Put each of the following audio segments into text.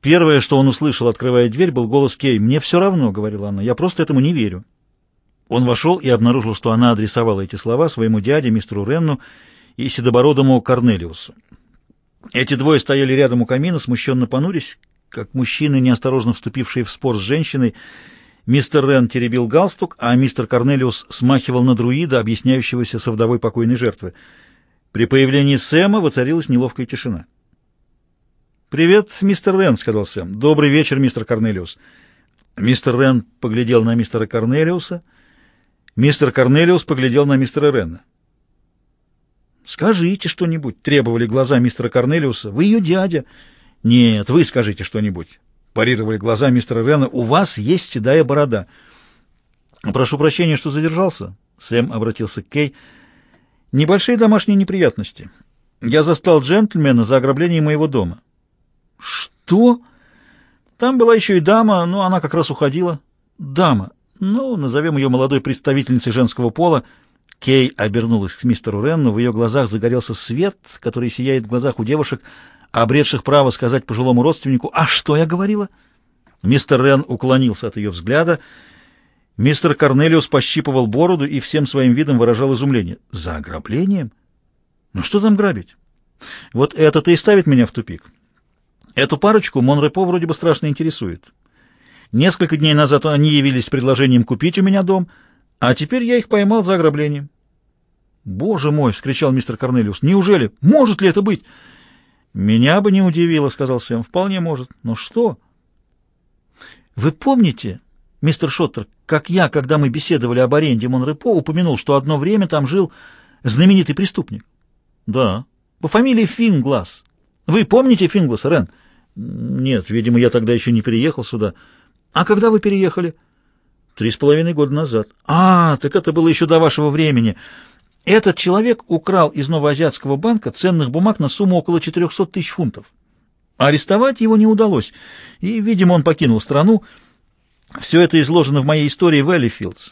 Первое, что он услышал, открывая дверь, был голос Кей. «Мне все равно», — говорила она, — «я просто этому не верю». Он вошел и обнаружил, что она адресовала эти слова своему дяде, мистеру Ренну и седобородому Корнелиусу. Эти двое стояли рядом у камина, смущенно понурясь, как мужчины, неосторожно вступившие в спор с женщиной. Мистер Рен теребил галстук, а мистер Корнелиус смахивал на друида, объясняющегося со вдовой покойной жертвы. При появлении Сэма воцарилась неловкая тишина. «Привет, мистер Рен», — сказал Сэм. «Добрый вечер, мистер Корнелиус». Мистер Рен поглядел на мистера Корнелиуса. Мистер Корнелиус поглядел на мистера Рена. «Скажите что-нибудь», — требовали глаза мистера Корнелиуса. «Вы ее дядя». «Нет, вы скажите что-нибудь», — парировали глаза мистера Рена. «У вас есть седая борода». «Прошу прощения, что задержался», — Сэм обратился к Кей. «Небольшие домашние неприятности. Я застал джентльмена за ограбление моего дома». «Что?» «Там была еще и дама, но она как раз уходила». «Дама. Ну, назовем ее молодой представительницей женского пола». Кей обернулась к мистеру Ренну, в ее глазах загорелся свет, который сияет в глазах у девушек, обретших право сказать пожилому родственнику «А что я говорила?» Мистер Рен уклонился от ее взгляда. Мистер Корнелиус пощипывал бороду и всем своим видом выражал изумление. «За ограблением? Ну что там грабить? Вот это-то и ставит меня в тупик. Эту парочку Монрепо вроде бы страшно интересует. Несколько дней назад они явились с предложением купить у меня дом — а теперь я их поймал за ограблением. «Боже мой!» — вскричал мистер Корнелиус. «Неужели? Может ли это быть?» «Меня бы не удивило», — сказал Сэм. «Вполне может. Но что?» «Вы помните, мистер Шоттер, как я, когда мы беседовали об аренде Монрепо, упомянул, что одно время там жил знаменитый преступник?» «Да». «По фамилии Финглас. Вы помните Фингласа, Рен?» «Нет, видимо, я тогда еще не переехал сюда». «А когда вы переехали?» Три с половиной года назад. А, так это было еще до вашего времени. Этот человек украл из Новоазиатского банка ценных бумаг на сумму около 400 тысяч фунтов. Арестовать его не удалось, и, видимо, он покинул страну. Все это изложено в моей истории Вэллифилдс.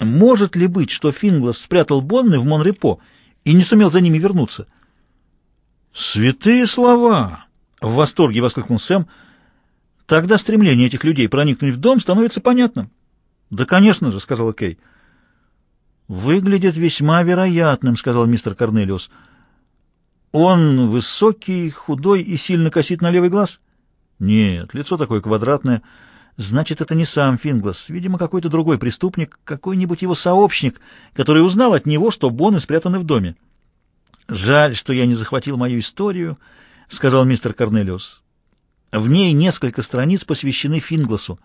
Может ли быть, что Финглас спрятал Бонны в Монрепо и не сумел за ними вернуться? «Святые слова!» — в восторге воскликнул Сэм — Тогда стремление этих людей проникнуть в дом становится понятным. «Да, конечно же», — сказала Кей. «Выглядит весьма вероятным», — сказал мистер Корнелиус. «Он высокий, худой и сильно косит на левый глаз?» «Нет, лицо такое квадратное. Значит, это не сам Финглас. Видимо, какой-то другой преступник, какой-нибудь его сообщник, который узнал от него, что боны спрятаны в доме». «Жаль, что я не захватил мою историю», — сказал мистер Корнелиус. В ней несколько страниц посвящены Фингласу.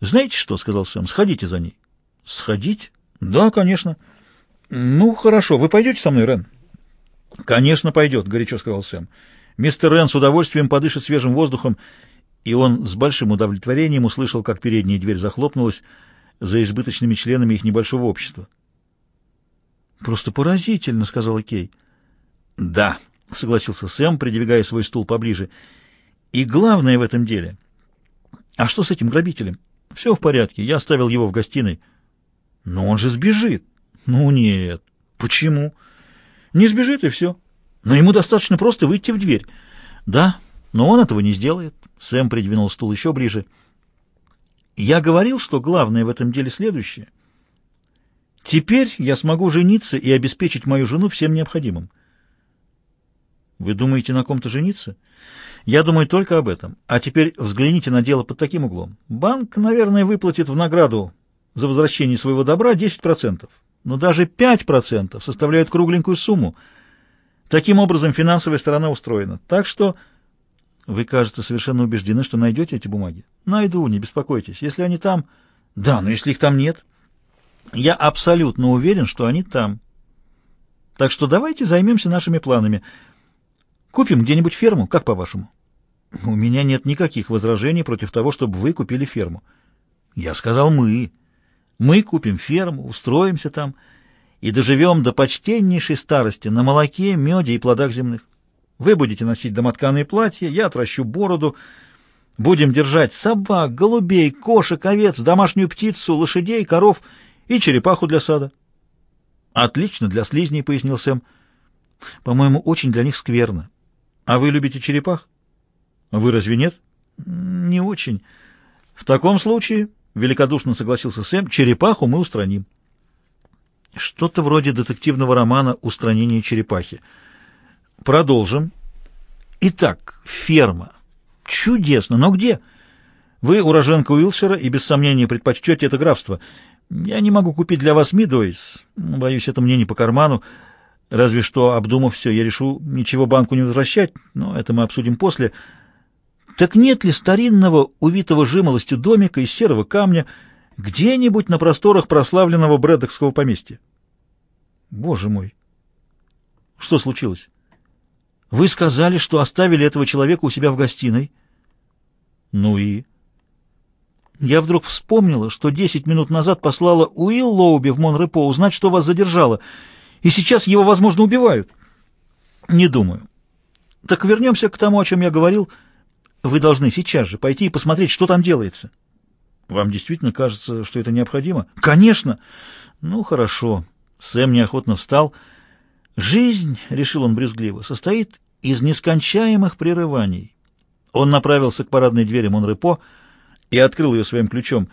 «Знаете что?» — сказал Сэм. «Сходите за ней». «Сходить?» «Да, конечно». «Ну, хорошо. Вы пойдете со мной, Рен?» «Конечно, пойдет», — горячо сказал Сэм. «Мистер Рен с удовольствием подышит свежим воздухом». И он с большим удовлетворением услышал, как передняя дверь захлопнулась за избыточными членами их небольшого общества. «Просто поразительно», — сказала Кей. «Да», — согласился Сэм, придвигая свой стул поближе, — и главное в этом деле... А что с этим грабителем? Все в порядке, я оставил его в гостиной. Но он же сбежит. Ну нет. Почему? Не сбежит и все. Но ему достаточно просто выйти в дверь. Да, но он этого не сделает. Сэм придвинул стул еще ближе. Я говорил, что главное в этом деле следующее. Теперь я смогу жениться и обеспечить мою жену всем необходимым. Вы думаете на ком-то жениться? Я думаю только об этом. А теперь взгляните на дело под таким углом. Банк, наверное, выплатит в награду за возвращение своего добра 10%. Но даже 5% составляют кругленькую сумму. Таким образом, финансовая сторона устроена. Так что вы, кажется, совершенно убеждены, что найдете эти бумаги. Найду, не беспокойтесь. Если они там... Да, но если их там нет... Я абсолютно уверен, что они там. Так что давайте займемся нашими планами. Купим где-нибудь ферму, как по-вашему? У меня нет никаких возражений против того, чтобы вы купили ферму. Я сказал «мы». Мы купим ферму, устроимся там и доживем до почтеннейшей старости на молоке, меде и плодах земных. Вы будете носить домотканые платья, я отращу бороду, будем держать собак, голубей, кошек, овец, домашнюю птицу, лошадей, коров и черепаху для сада. Отлично для слизней, пояснил Сэм. По-моему, очень для них скверно. А вы любите черепах? Вы разве нет? Не очень. В таком случае, великодушно согласился Сэм, черепаху мы устраним. Что-то вроде детективного романа «Устранение черепахи». Продолжим. Итак, ферма. Чудесно, но где? Вы уроженка Уилшира и без сомнения предпочтете это графство. Я не могу купить для вас Мидуэйс. Боюсь, это мне не по карману. Разве что, обдумав все, я решу ничего банку не возвращать, но это мы обсудим после. Так нет ли старинного, увитого жимолостью домика из серого камня где-нибудь на просторах прославленного Брэддокского поместья? Боже мой! Что случилось? Вы сказали, что оставили этого человека у себя в гостиной. Ну и... Я вдруг вспомнила, что десять минут назад послала Уилл Лоуби в Монрепо узнать, что вас задержало, и сейчас его, возможно, убивают. Не думаю. Так вернемся к тому, о чем я говорил. Вы должны сейчас же пойти и посмотреть, что там делается. Вам действительно кажется, что это необходимо? Конечно. Ну, хорошо. Сэм неохотно встал. Жизнь, решил он брезгливо, состоит из нескончаемых прерываний. Он направился к парадной двери Монрепо и открыл ее своим ключом.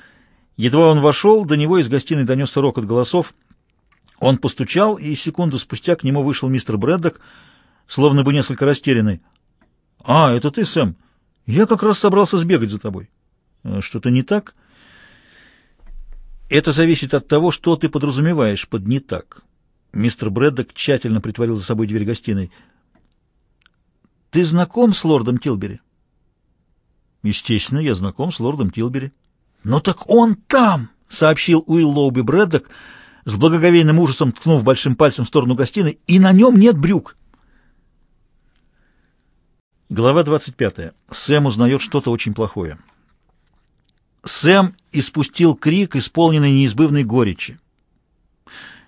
Едва он вошел, до него из гостиной донесся рокот голосов. Он постучал, и секунду спустя к нему вышел мистер Брэддок, словно бы несколько растерянный. «А, это ты, Сэм? Я как раз собрался сбегать за тобой». «Э, «Что-то не так?» «Это зависит от того, что ты подразумеваешь под «не так». Мистер Брэддок тщательно притворил за собой дверь гостиной. «Ты знаком с лордом Тилбери?» «Естественно, я знаком с лордом Тилбери». «Ну так он там!» — сообщил Уилл Лоуби Брэддок, с благоговейным ужасом ткнув большим пальцем в сторону гостиной, «и на нем нет брюк!» Глава 25. Сэм узнает что-то очень плохое. Сэм испустил крик, исполненный неизбывной горечи.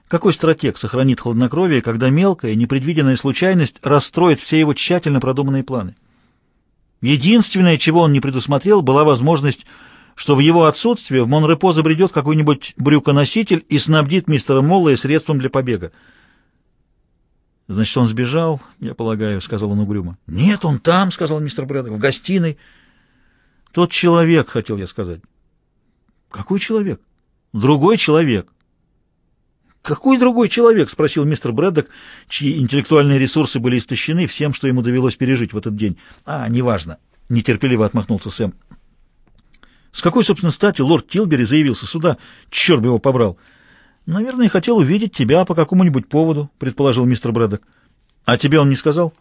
Какой стратег сохранит хладнокровие, когда мелкая, непредвиденная случайность расстроит все его тщательно продуманные планы? Единственное, чего он не предусмотрел, была возможность, что в его отсутствие в Монрепо забредет какой-нибудь брюконоситель и снабдит мистера Моллая средством для побега. «Значит, он сбежал, я полагаю», — сказал он угрюмо. «Нет, он там», — сказал мистер Брэддок, — «в гостиной». «Тот человек», — хотел я сказать. «Какой человек?» «Другой человек». «Какой другой человек?» — спросил мистер Брэддок, чьи интеллектуальные ресурсы были истощены всем, что ему довелось пережить в этот день. «А, неважно», — нетерпеливо отмахнулся Сэм. «С какой, собственно, стати лорд Тилбери заявился сюда? Черт бы его побрал!» «Наверное, хотел увидеть тебя по какому-нибудь поводу», — предположил мистер Брэддок. «А тебе он не сказал?»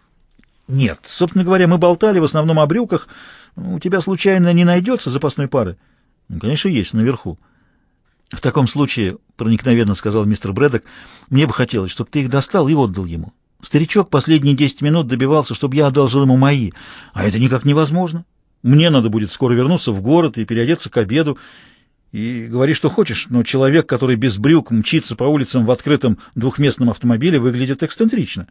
«Нет. Собственно говоря, мы болтали в основном о брюках. У тебя, случайно, не найдется запасной пары?» «Ну, «Конечно, есть, наверху». «В таком случае, — проникновенно сказал мистер Брэддок, — мне бы хотелось, чтобы ты их достал и отдал ему. Старичок последние десять минут добивался, чтобы я одолжил ему мои, а это никак невозможно. Мне надо будет скоро вернуться в город и переодеться к обеду. И говори, что хочешь, но человек, который без брюк мчится по улицам в открытом двухместном автомобиле, выглядит эксцентрично».